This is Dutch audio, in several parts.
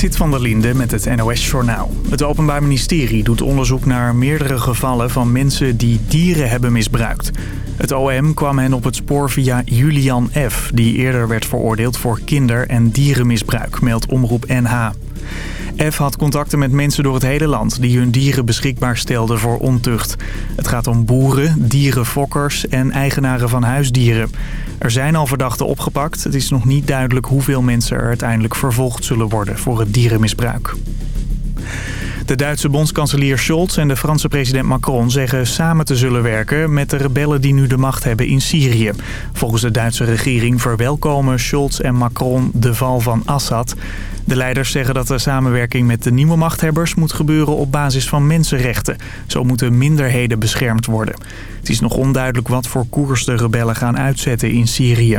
Zit van der Linde met het NOS-journaal. Het Openbaar Ministerie doet onderzoek naar meerdere gevallen van mensen die dieren hebben misbruikt. Het OM kwam hen op het spoor via Julian F., die eerder werd veroordeeld voor kinder- en dierenmisbruik, meldt Omroep NH. F had contacten met mensen door het hele land die hun dieren beschikbaar stelden voor ontucht. Het gaat om boeren, dierenfokkers en eigenaren van huisdieren. Er zijn al verdachten opgepakt. Het is nog niet duidelijk hoeveel mensen er uiteindelijk vervolgd zullen worden voor het dierenmisbruik. De Duitse bondskanselier Scholz en de Franse president Macron zeggen samen te zullen werken met de rebellen die nu de macht hebben in Syrië. Volgens de Duitse regering verwelkomen Scholz en Macron de val van Assad. De leiders zeggen dat de samenwerking met de nieuwe machthebbers moet gebeuren op basis van mensenrechten. Zo moeten minderheden beschermd worden. Het is nog onduidelijk wat voor koers de rebellen gaan uitzetten in Syrië.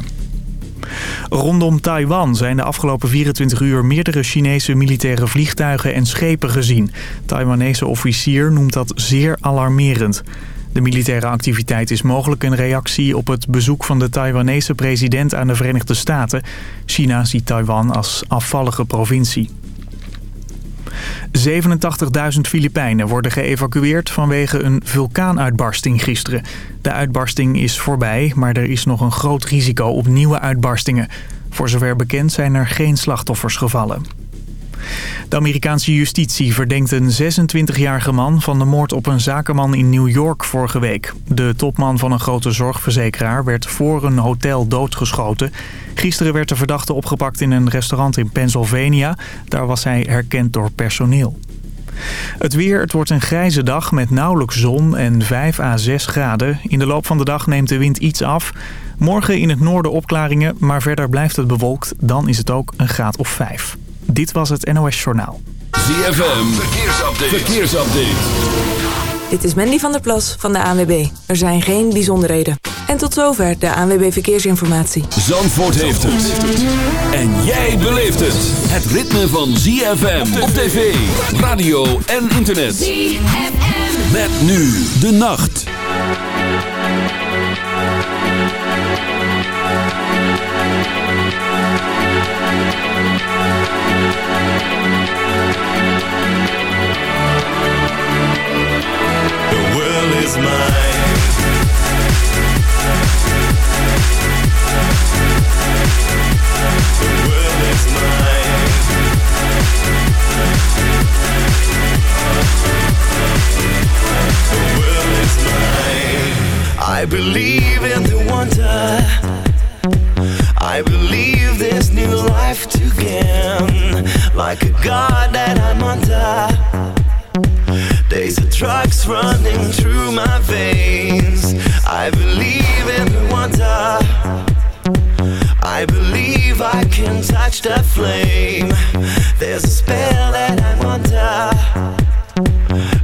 Rondom Taiwan zijn de afgelopen 24 uur meerdere Chinese militaire vliegtuigen en schepen gezien. Taiwanese officier noemt dat zeer alarmerend. De militaire activiteit is mogelijk een reactie op het bezoek van de Taiwanese president aan de Verenigde Staten. China ziet Taiwan als afvallige provincie. 87.000 Filipijnen worden geëvacueerd vanwege een vulkaanuitbarsting gisteren. De uitbarsting is voorbij, maar er is nog een groot risico op nieuwe uitbarstingen. Voor zover bekend zijn er geen slachtoffers gevallen. De Amerikaanse justitie verdenkt een 26-jarige man van de moord op een zakenman in New York vorige week. De topman van een grote zorgverzekeraar werd voor een hotel doodgeschoten. Gisteren werd de verdachte opgepakt in een restaurant in Pennsylvania. Daar was hij herkend door personeel. Het weer, het wordt een grijze dag met nauwelijks zon en 5 à 6 graden. In de loop van de dag neemt de wind iets af. Morgen in het noorden opklaringen, maar verder blijft het bewolkt. Dan is het ook een graad of 5. Dit was het NOS Journaal. ZFM, verkeersupdate. verkeersupdate. Dit is Mandy van der Plas van de ANWB. Er zijn geen bijzonderheden. En tot zover de ANWB Verkeersinformatie. Zandvoort heeft het. En jij beleeft het. Het ritme van ZFM op tv, radio en internet. ZFM. Met nu de nacht. Is mine. The world is mine. The world is mine. I believe in the wonder. I believe this new life. Like a god that I'm under. Days of drugs running through my veins. I believe in wonder. I believe I can touch the flame. There's a spell that I'm under.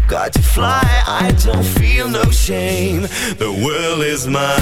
Got to fly, I don't feel no shame. The world is mine.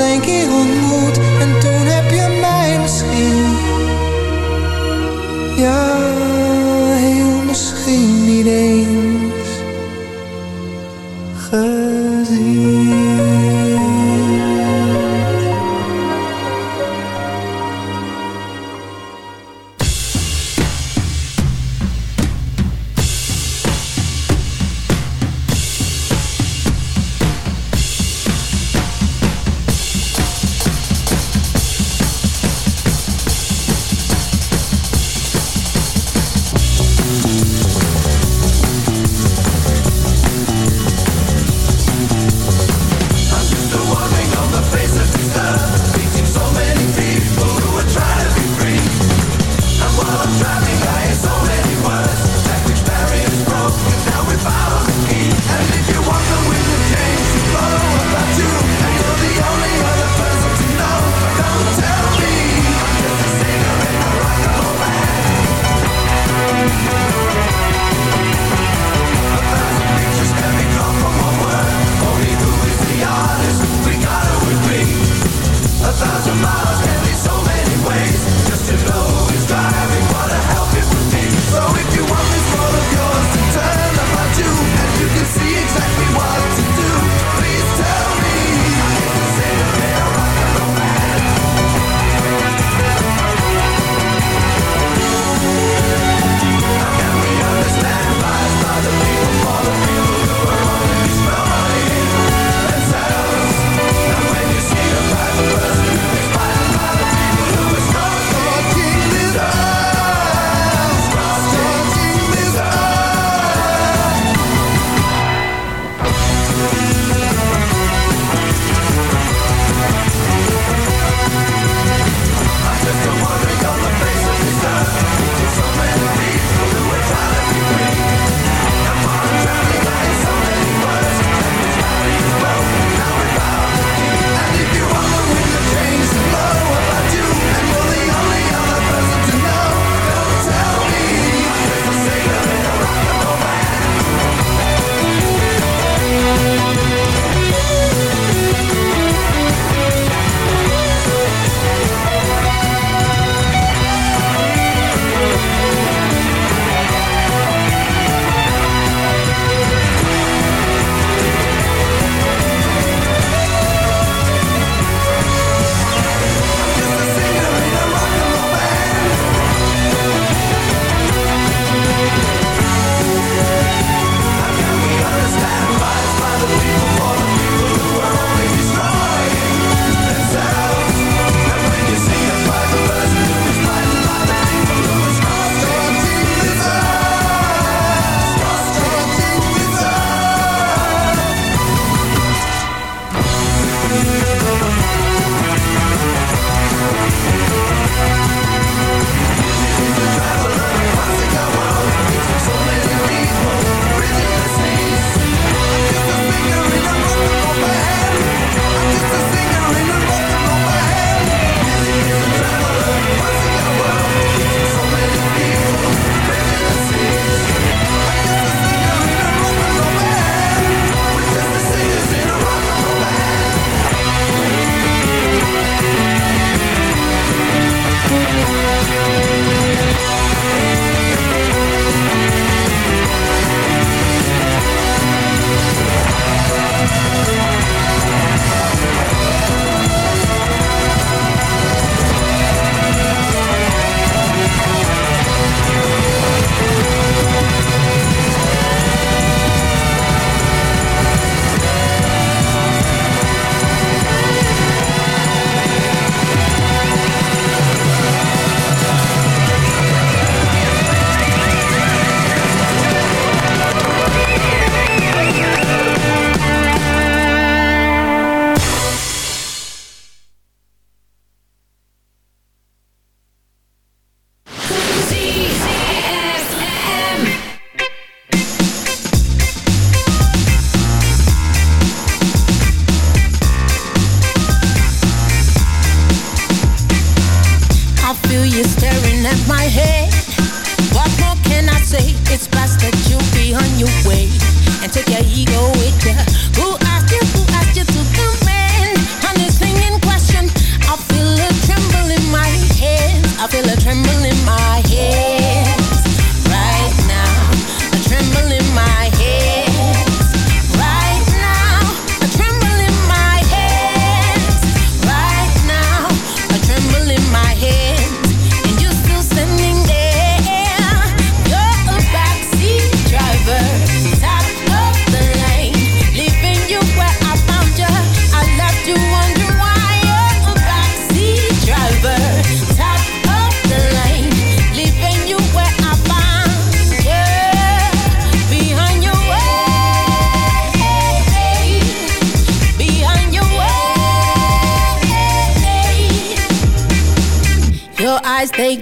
je pas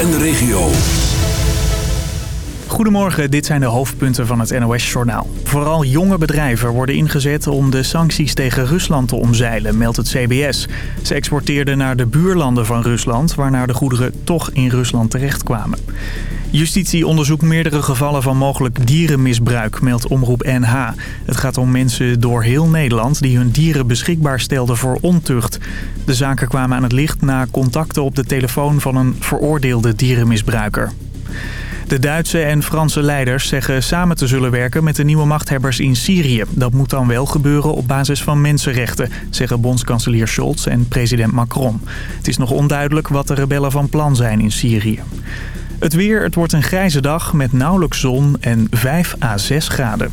en de regio. Goedemorgen, dit zijn de hoofdpunten van het NOS-journaal. Vooral jonge bedrijven worden ingezet om de sancties tegen Rusland te omzeilen, meldt het CBS. Ze exporteerden naar de buurlanden van Rusland, waarna de goederen toch in Rusland terechtkwamen. Justitie onderzoekt meerdere gevallen van mogelijk dierenmisbruik, meldt Omroep NH. Het gaat om mensen door heel Nederland die hun dieren beschikbaar stelden voor ontucht. De zaken kwamen aan het licht na contacten op de telefoon van een veroordeelde dierenmisbruiker. De Duitse en Franse leiders zeggen samen te zullen werken met de nieuwe machthebbers in Syrië. Dat moet dan wel gebeuren op basis van mensenrechten, zeggen bondskanselier Scholz en president Macron. Het is nog onduidelijk wat de rebellen van plan zijn in Syrië. Het weer, het wordt een grijze dag met nauwelijks zon en 5 à 6 graden.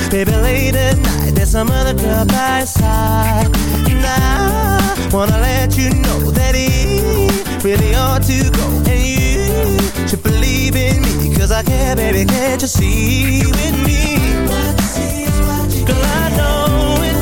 baby, late at night, there's some other girl by his side. And I wanna let you know that he really ought to go. And you should believe in me, cause I care, baby, can't you see with me? Girl, I know it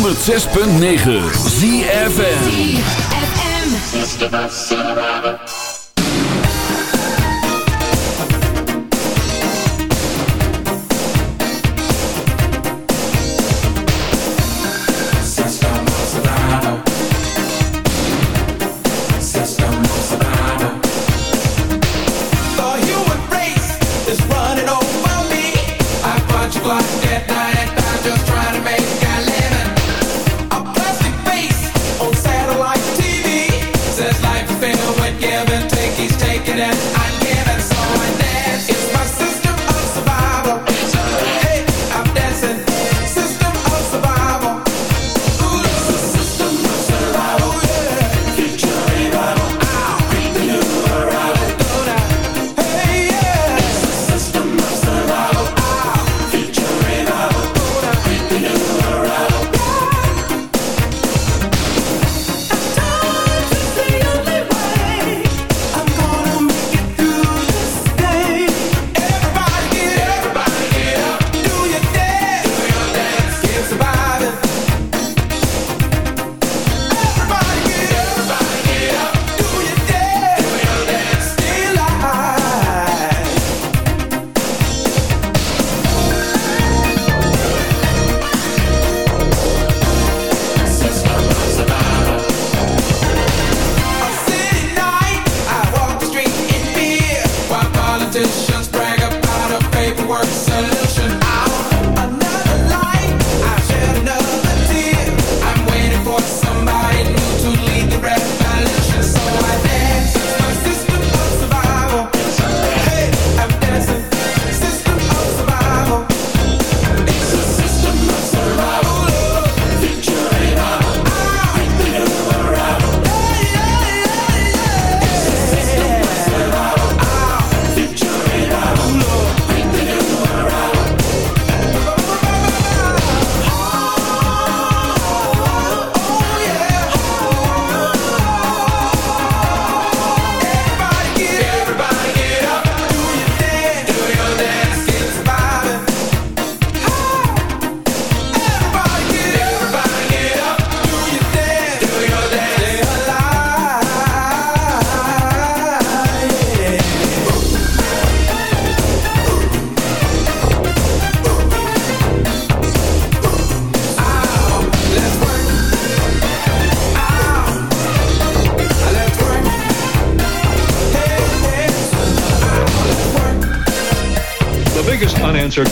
106.9 ZFM ZFM